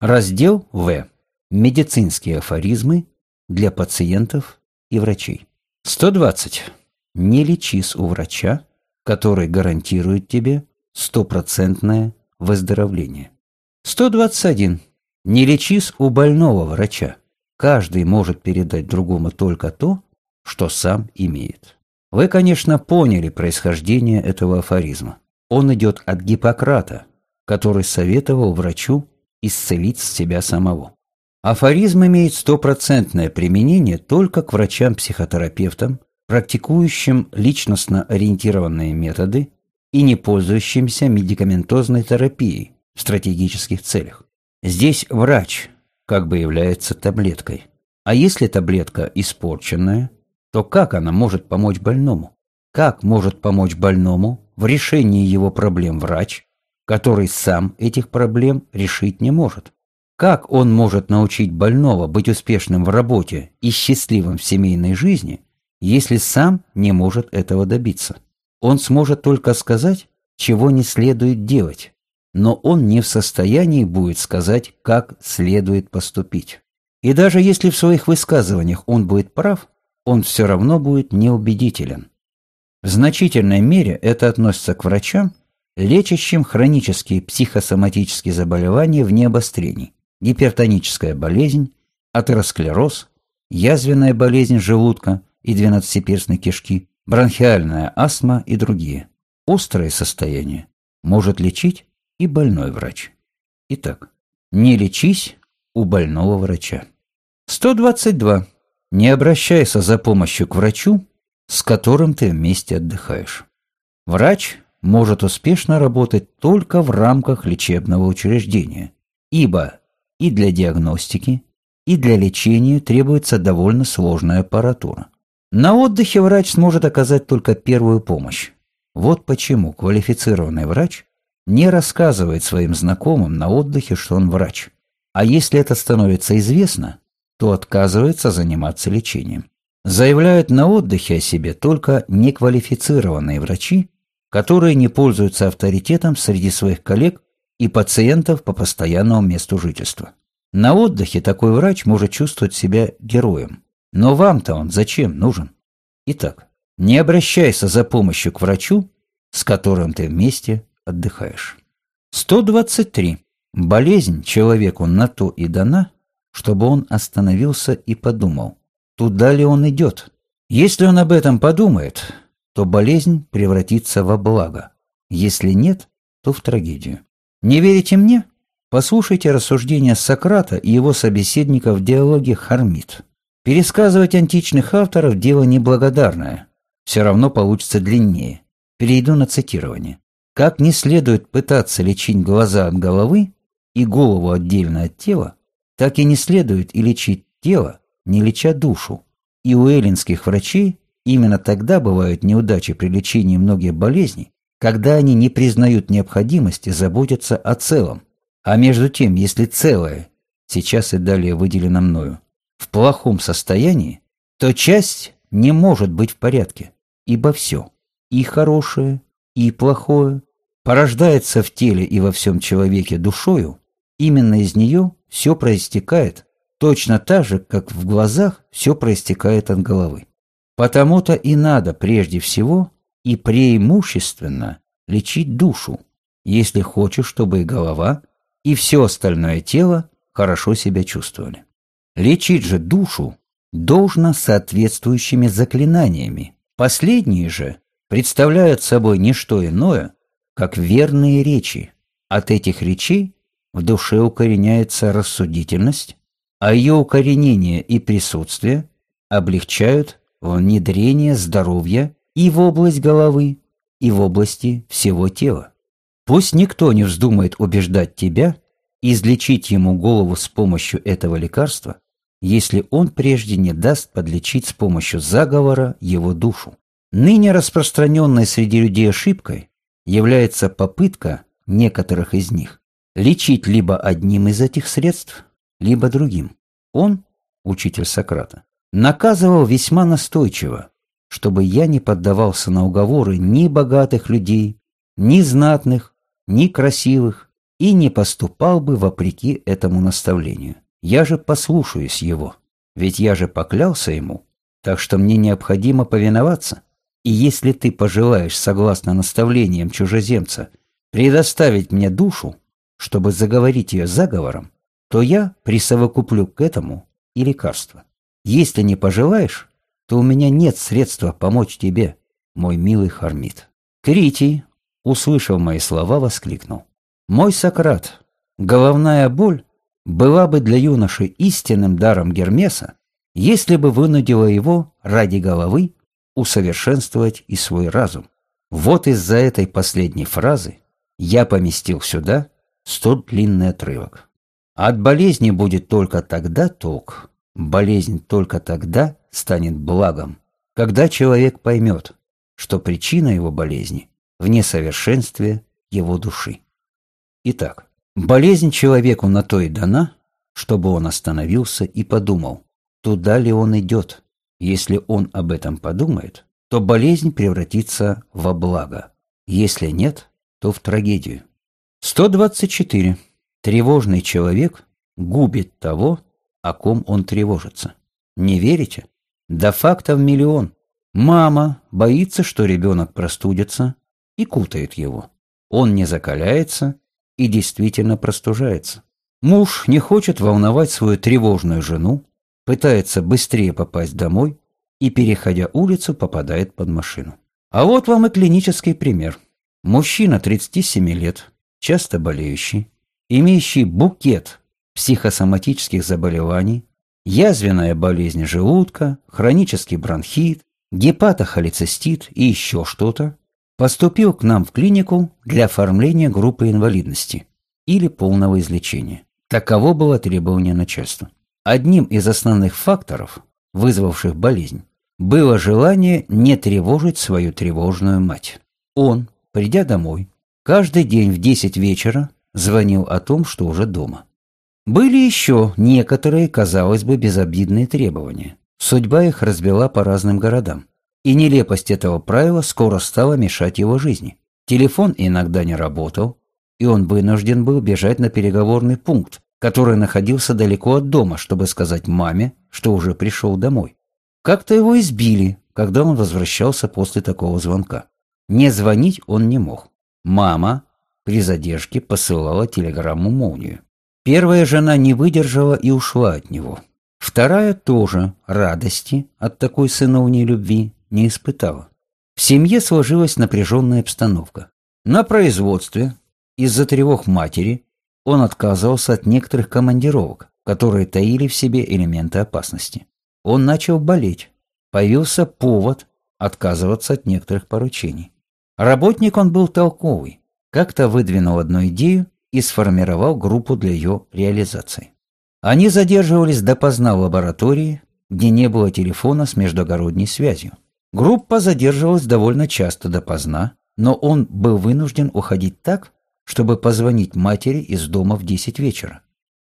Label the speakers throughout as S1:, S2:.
S1: Раздел В. Медицинские афоризмы для пациентов и врачей. 120. Не лечись у врача, который гарантирует тебе стопроцентное выздоровление. 121. Не лечись у больного врача. Каждый может передать другому только то, что сам имеет. Вы, конечно, поняли происхождение этого афоризма. Он идет от Гиппократа, который советовал врачу исцелить себя самого. Афоризм имеет стопроцентное применение только к врачам-психотерапевтам, практикующим личностно ориентированные методы и не пользующимся медикаментозной терапией в стратегических целях. Здесь врач как бы является таблеткой. А если таблетка испорченная, то как она может помочь больному? Как может помочь больному в решении его проблем врач, который сам этих проблем решить не может? Как он может научить больного быть успешным в работе и счастливым в семейной жизни, если сам не может этого добиться? Он сможет только сказать, чего не следует делать, но он не в состоянии будет сказать, как следует поступить. И даже если в своих высказываниях он будет прав, он все равно будет неубедителен. В значительной мере это относится к врачам, лечащим хронические психосоматические заболевания вне обострений, гипертоническая болезнь, атеросклероз, язвенная болезнь желудка и двенадцатиперстной кишки, бронхиальная астма и другие. Острое состояние может лечить и больной врач. Итак, не лечись у больного врача. 122. Не обращайся за помощью к врачу, с которым ты вместе отдыхаешь. Врач может успешно работать только в рамках лечебного учреждения, ибо и для диагностики, и для лечения требуется довольно сложная аппаратура. На отдыхе врач сможет оказать только первую помощь. Вот почему квалифицированный врач не рассказывает своим знакомым на отдыхе, что он врач. А если это становится известно, то отказывается заниматься лечением. Заявляют на отдыхе о себе только неквалифицированные врачи, которые не пользуются авторитетом среди своих коллег и пациентов по постоянному месту жительства. На отдыхе такой врач может чувствовать себя героем. Но вам-то он зачем нужен? Итак, не обращайся за помощью к врачу, с которым ты вместе отдыхаешь. 123. Болезнь человеку на то и дана, чтобы он остановился и подумал, туда ли он идет. Если он об этом подумает, то болезнь превратится во благо. Если нет, то в трагедию. Не верите мне? Послушайте рассуждения Сократа и его собеседника в диалоге «Хармит». Пересказывать античных авторов – дело неблагодарное. Все равно получится длиннее. Перейду на цитирование. Как не следует пытаться лечить глаза от головы и голову отдельно от тела, так и не следует и лечить тело, не леча душу. И у эллинских врачей именно тогда бывают неудачи при лечении многих болезней, когда они не признают необходимости заботиться о целом. А между тем, если целое, сейчас и далее выделено мною, в плохом состоянии, то часть не может быть в порядке, ибо все, и хорошее, и плохое, порождается в теле и во всем человеке душою, именно из нее все проистекает, точно так же, как в глазах все проистекает от головы. Потому-то и надо прежде всего и преимущественно лечить душу, если хочешь, чтобы и голова, и все остальное тело хорошо себя чувствовали. Лечить же душу должно соответствующими заклинаниями. Последние же представляют собой не что иное, как верные речи. От этих речей в душе укореняется рассудительность, а ее укоренение и присутствие облегчают внедрение здоровья и в область головы, и в области всего тела. Пусть никто не вздумает убеждать тебя излечить ему голову с помощью этого лекарства, если он прежде не даст подлечить с помощью заговора его душу. Ныне распространенной среди людей ошибкой является попытка некоторых из них лечить либо одним из этих средств, либо другим. Он, учитель Сократа, наказывал весьма настойчиво, чтобы я не поддавался на уговоры ни богатых людей, ни знатных, ни красивых, и не поступал бы вопреки этому наставлению. Я же послушаюсь его, ведь я же поклялся ему, так что мне необходимо повиноваться. И если ты пожелаешь, согласно наставлениям чужеземца, предоставить мне душу, чтобы заговорить ее заговором, то я присовокуплю к этому и лекарство. Если не пожелаешь, то у меня нет средства помочь тебе, мой милый Хармит. Критий, услышав мои слова, воскликнул. Мой Сократ, головная боль была бы для юноши истинным даром Гермеса, если бы вынудила его ради головы усовершенствовать и свой разум. Вот из-за этой последней фразы я поместил сюда столь длинный отрывок. От болезни будет только тогда толк, болезнь только тогда станет благом, когда человек поймет, что причина его болезни в несовершенстве его души. Итак, болезнь человеку на то и дана, чтобы он остановился и подумал, туда ли он идет. Если он об этом подумает, то болезнь превратится во благо. Если нет, то в трагедию. 124. Тревожный человек губит того, о ком он тревожится. Не верите? Да фактов миллион. Мама боится, что ребенок простудится и кутает его. Он не закаляется и действительно простужается. Муж не хочет волновать свою тревожную жену, пытается быстрее попасть домой и, переходя улицу, попадает под машину. А вот вам и клинический пример. Мужчина 37 лет, часто болеющий, имеющий букет психосоматических заболеваний, язвенная болезнь желудка, хронический бронхит, гепатохолецистит и еще что-то, поступил к нам в клинику для оформления группы инвалидности или полного излечения. Таково было требование начальства. Одним из основных факторов, вызвавших болезнь, было желание не тревожить свою тревожную мать. Он, придя домой, каждый день в 10 вечера звонил о том, что уже дома. Были еще некоторые, казалось бы, безобидные требования. Судьба их разбила по разным городам. И нелепость этого правила скоро стала мешать его жизни. Телефон иногда не работал, и он вынужден был бежать на переговорный пункт, который находился далеко от дома, чтобы сказать маме, что уже пришел домой. Как-то его избили, когда он возвращался после такого звонка. Не звонить он не мог. Мама при задержке посылала телеграмму молнию. Первая жена не выдержала и ушла от него. Вторая тоже радости от такой сыновней любви не испытала. В семье сложилась напряженная обстановка. На производстве из-за тревог матери он отказывался от некоторых командировок, которые таили в себе элементы опасности. Он начал болеть. Появился повод отказываться от некоторых поручений. Работник он был толковый. Как-то выдвинул одну идею и сформировал группу для ее реализации. Они задерживались допоздна в лаборатории, где не было телефона с междугородней связью. Группа задерживалась довольно часто допоздна, но он был вынужден уходить так, чтобы позвонить матери из дома в 10 вечера.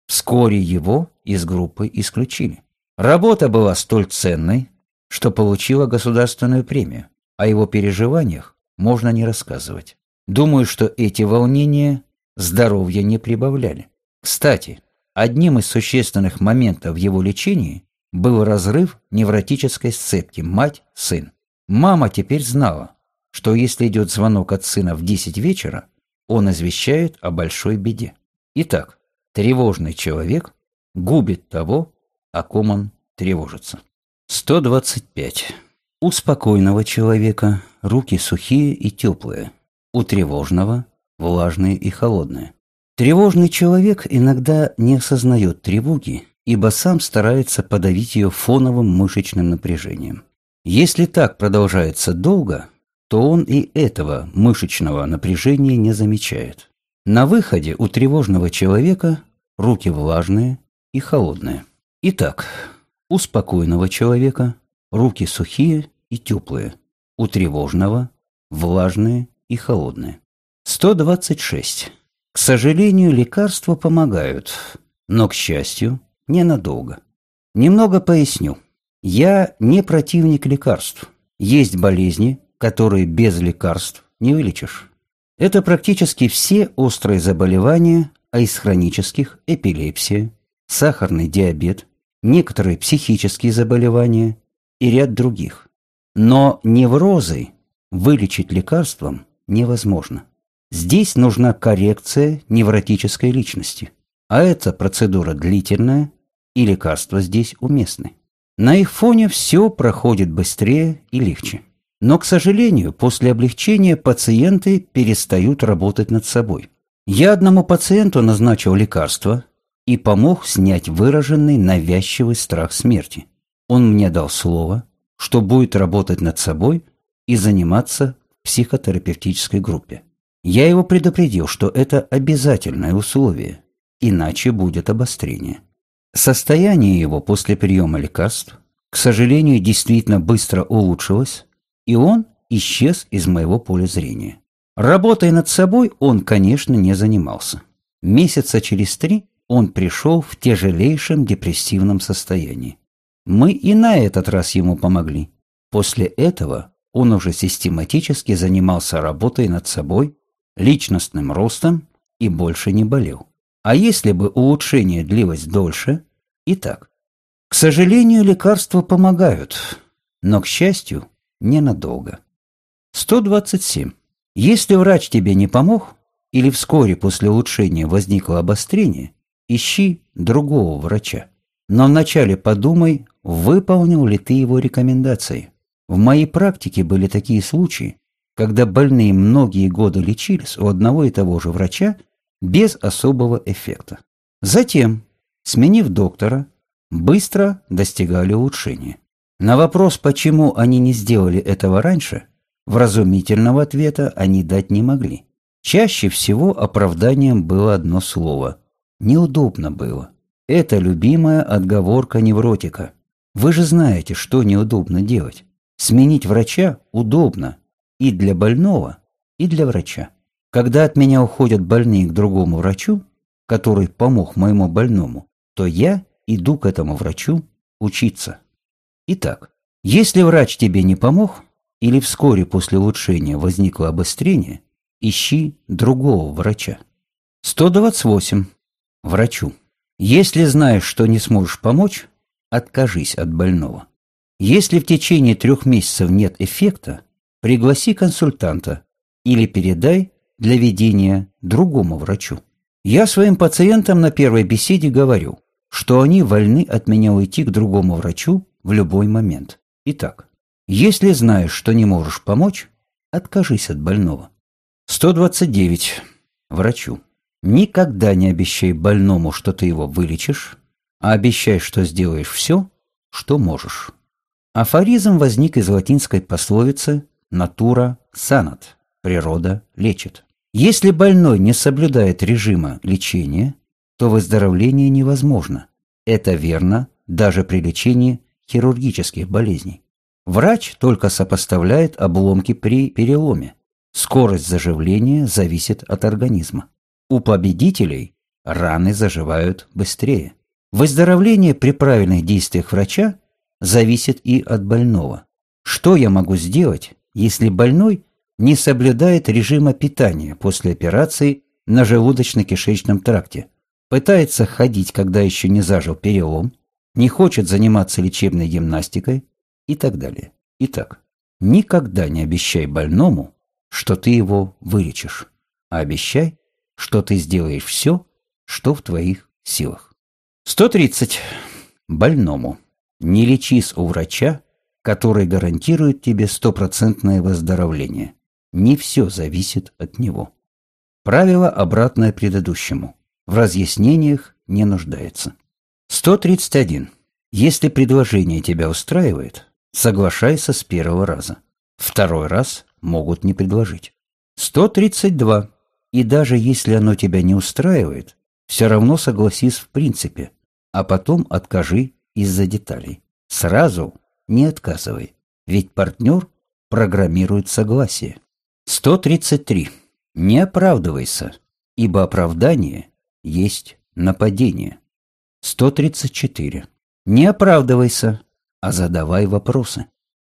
S1: Вскоре его из группы исключили. Работа была столь ценной, что получила государственную премию. О его переживаниях можно не рассказывать. Думаю, что эти волнения здоровья не прибавляли. Кстати, одним из существенных моментов в его лечении был разрыв невротической сцепки мать-сын. Мама теперь знала, что если идет звонок от сына в 10 вечера, он извещает о большой беде. Итак, тревожный человек губит того, о ком он тревожится. 125. У спокойного человека руки сухие и теплые, у тревожного – влажные и холодные. Тревожный человек иногда не осознает тревоги, ибо сам старается подавить ее фоновым мышечным напряжением. Если так продолжается долго, то он и этого мышечного напряжения не замечает. На выходе у тревожного человека руки влажные и холодные. Итак, у спокойного человека руки сухие и теплые, у тревожного влажные и холодные. 126. К сожалению, лекарства помогают, но, к счастью, ненадолго. Немного поясню. Я не противник лекарств. Есть болезни, которые без лекарств не вылечишь. Это практически все острые заболевания, а из хронических – эпилепсия, сахарный диабет, некоторые психические заболевания и ряд других. Но неврозы вылечить лекарством невозможно. Здесь нужна коррекция невротической личности. А эта процедура длительная, и лекарства здесь уместны. На их фоне все проходит быстрее и легче. Но, к сожалению, после облегчения пациенты перестают работать над собой. Я одному пациенту назначил лекарство и помог снять выраженный навязчивый страх смерти. Он мне дал слово, что будет работать над собой и заниматься в психотерапевтической группе. Я его предупредил, что это обязательное условие, иначе будет обострение. Состояние его после приема лекарств, к сожалению, действительно быстро улучшилось, и он исчез из моего поля зрения. Работая над собой, он, конечно, не занимался. Месяца через три он пришел в тяжелейшем депрессивном состоянии. Мы и на этот раз ему помогли. После этого он уже систематически занимался работой над собой, личностным ростом и больше не болел. А если бы улучшение длилось дольше? И так. К сожалению, лекарства помогают, но, к счастью, ненадолго. 127. Если врач тебе не помог, или вскоре после улучшения возникло обострение, ищи другого врача. Но вначале подумай, выполнил ли ты его рекомендации. В моей практике были такие случаи, когда больные многие годы лечились у одного и того же врача без особого эффекта. Затем, сменив доктора, быстро достигали улучшения. На вопрос, почему они не сделали этого раньше, вразумительного ответа они дать не могли. Чаще всего оправданием было одно слово. Неудобно было. Это любимая отговорка невротика. Вы же знаете, что неудобно делать. Сменить врача удобно и для больного, и для врача. Когда от меня уходят больные к другому врачу, который помог моему больному, то я иду к этому врачу учиться. Итак, если врач тебе не помог, или вскоре после улучшения возникло обострение, ищи другого врача. 128. Врачу. Если знаешь, что не сможешь помочь, откажись от больного. Если в течение трех месяцев нет эффекта, пригласи консультанта или передай для ведения другому врачу. Я своим пациентам на первой беседе говорю, что они вольны от меня уйти к другому врачу в любой момент. Итак, если знаешь, что не можешь помочь, откажись от больного. 129. Врачу. Никогда не обещай больному, что ты его вылечишь, а обещай, что сделаешь все, что можешь. Афоризм возник из латинской пословицы «натура санат» – «природа лечит». Если больной не соблюдает режима лечения, то выздоровление невозможно. Это верно даже при лечении хирургических болезней. Врач только сопоставляет обломки при переломе. Скорость заживления зависит от организма. У победителей раны заживают быстрее. Выздоровление при правильных действиях врача зависит и от больного. Что я могу сделать, если больной не соблюдает режима питания после операции на желудочно-кишечном тракте, пытается ходить, когда еще не зажил перелом, не хочет заниматься лечебной гимнастикой и так далее. Итак, никогда не обещай больному, что ты его вылечишь, а обещай, что ты сделаешь все, что в твоих силах. 130. Больному. Не лечись у врача, который гарантирует тебе стопроцентное выздоровление. Не все зависит от него. Правило обратное предыдущему. В разъяснениях не нуждается. 131. Если предложение тебя устраивает, соглашайся с первого раза. Второй раз могут не предложить. 132. И даже если оно тебя не устраивает, все равно согласись в принципе, а потом откажи из-за деталей. Сразу не отказывай, ведь партнер программирует согласие. 133. Не оправдывайся, ибо оправдание есть нападение. 134. Не оправдывайся, а задавай вопросы.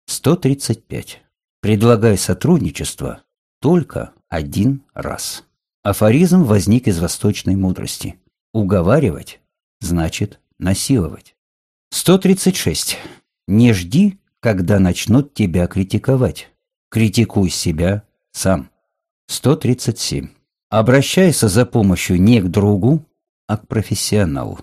S1: 135. Предлагай сотрудничество только один раз. Афоризм возник из восточной мудрости. Уговаривать значит насиловать. 136. Не жди, когда начнут тебя критиковать. Критикуй себя сам. 137. Обращайся за помощью не к другу, а к профессионалу.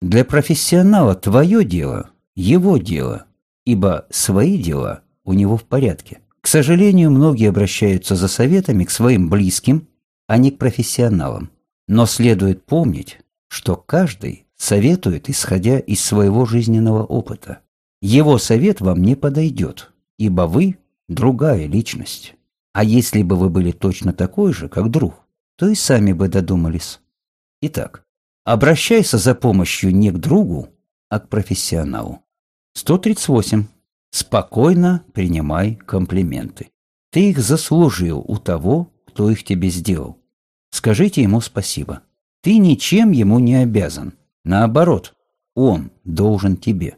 S1: Для профессионала твое дело – его дело, ибо свои дела у него в порядке. К сожалению, многие обращаются за советами к своим близким, а не к профессионалам. Но следует помнить, что каждый советует, исходя из своего жизненного опыта. Его совет вам не подойдет, ибо вы – другая личность. А если бы вы были точно такой же, как друг, то и сами бы додумались. Итак, обращайся за помощью не к другу, а к профессионалу. 138. Спокойно принимай комплименты. Ты их заслужил у того, кто их тебе сделал. Скажите ему спасибо. Ты ничем ему не обязан. Наоборот, он должен тебе.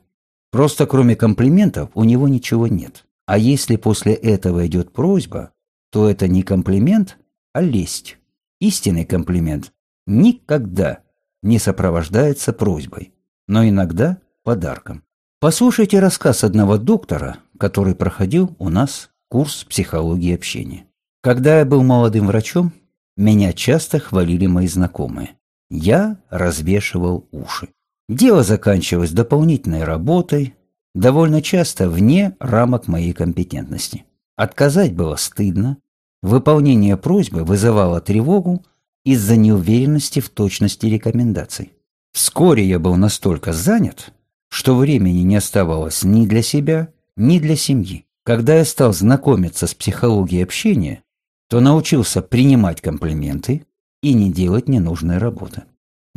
S1: Просто кроме комплиментов у него ничего нет. А если после этого идет просьба, то это не комплимент, а лесть. Истинный комплимент никогда не сопровождается просьбой, но иногда подарком. Послушайте рассказ одного доктора, который проходил у нас курс психологии общения. Когда я был молодым врачом, меня часто хвалили мои знакомые. Я развешивал уши. Дело заканчивалось дополнительной работой, довольно часто вне рамок моей компетентности. Отказать было стыдно, выполнение просьбы вызывало тревогу из-за неуверенности в точности рекомендаций. Вскоре я был настолько занят, что времени не оставалось ни для себя, ни для семьи. Когда я стал знакомиться с психологией общения, то научился принимать комплименты, и не делать ненужной работы.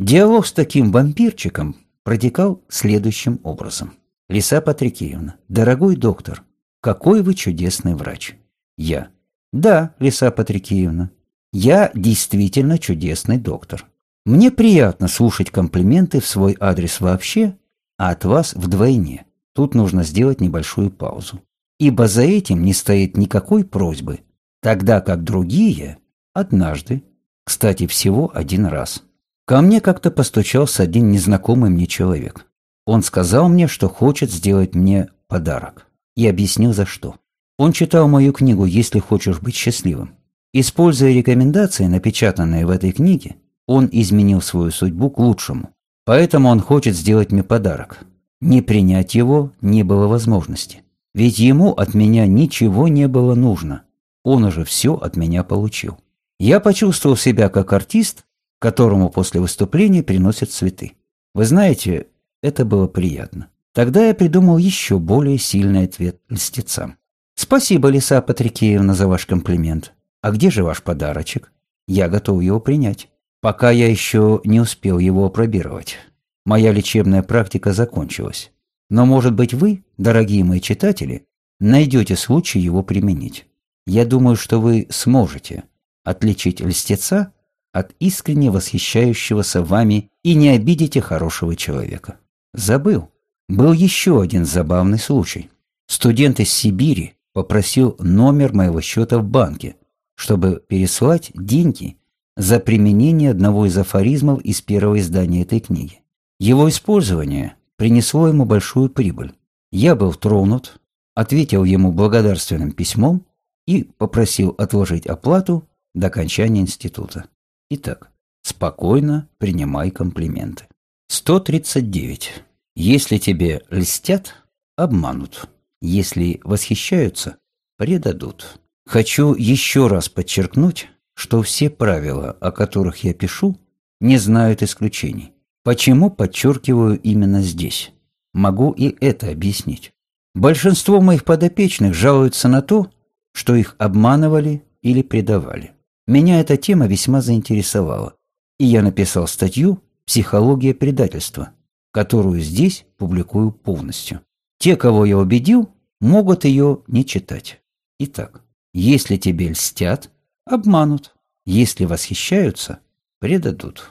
S1: Диалог с таким вампирчиком протекал следующим образом. Лиса Патрикеевна, дорогой доктор, какой вы чудесный врач. Я. Да, Лиса Патрикеевна, я действительно чудесный доктор. Мне приятно слушать комплименты в свой адрес вообще, а от вас вдвойне. Тут нужно сделать небольшую паузу. Ибо за этим не стоит никакой просьбы, тогда как другие однажды кстати, всего один раз. Ко мне как-то постучался один незнакомый мне человек. Он сказал мне, что хочет сделать мне подарок. И объяснил за что. Он читал мою книгу «Если хочешь быть счастливым». Используя рекомендации, напечатанные в этой книге, он изменил свою судьбу к лучшему. Поэтому он хочет сделать мне подарок. Не принять его не было возможности. Ведь ему от меня ничего не было нужно. Он уже все от меня получил. Я почувствовал себя как артист, которому после выступления приносят цветы. Вы знаете, это было приятно. Тогда я придумал еще более сильный ответ льстецам. «Спасибо, Лиса Патрикеевна, за ваш комплимент. А где же ваш подарочек? Я готов его принять. Пока я еще не успел его опробировать. Моя лечебная практика закончилась. Но, может быть, вы, дорогие мои читатели, найдете случай его применить. Я думаю, что вы сможете отличить льстеца от искренне восхищающегося вами и не обидите хорошего человека. Забыл. Был еще один забавный случай. Студент из Сибири попросил номер моего счета в банке, чтобы переслать деньги за применение одного из афоризмов из первого издания этой книги. Его использование принесло ему большую прибыль. Я был тронут, ответил ему благодарственным письмом и попросил отложить оплату до окончания института. Итак, спокойно принимай комплименты. 139. Если тебе льстят, обманут. Если восхищаются, предадут. Хочу еще раз подчеркнуть, что все правила, о которых я пишу, не знают исключений. Почему подчеркиваю именно здесь? Могу и это объяснить. Большинство моих подопечных жалуются на то, что их обманывали или предавали. Меня эта тема весьма заинтересовала, и я написал статью «Психология предательства», которую здесь публикую полностью. Те, кого я убедил, могут ее не читать. Итак, если тебе льстят, обманут. Если восхищаются, предадут.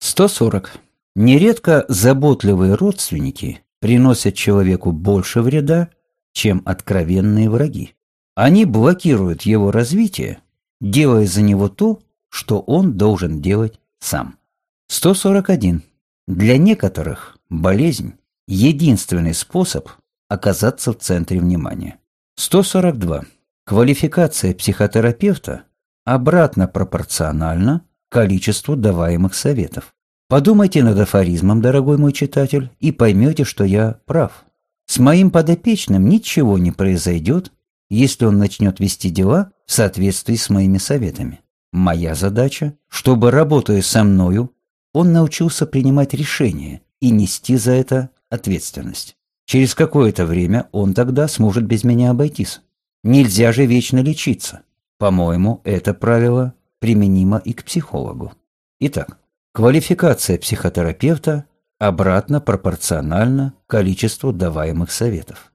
S1: 140. Нередко заботливые родственники приносят человеку больше вреда, чем откровенные враги. Они блокируют его развитие делая за него то, что он должен делать сам. 141. Для некоторых болезнь – единственный способ оказаться в центре внимания. 142. Квалификация психотерапевта обратно пропорциональна количеству даваемых советов. Подумайте над афоризмом, дорогой мой читатель, и поймете, что я прав. С моим подопечным ничего не произойдет, если он начнет вести дела в соответствии с моими советами. Моя задача, чтобы, работая со мною, он научился принимать решения и нести за это ответственность. Через какое-то время он тогда сможет без меня обойтись. Нельзя же вечно лечиться. По-моему, это правило применимо и к психологу. Итак, квалификация психотерапевта обратно пропорциональна количеству даваемых советов.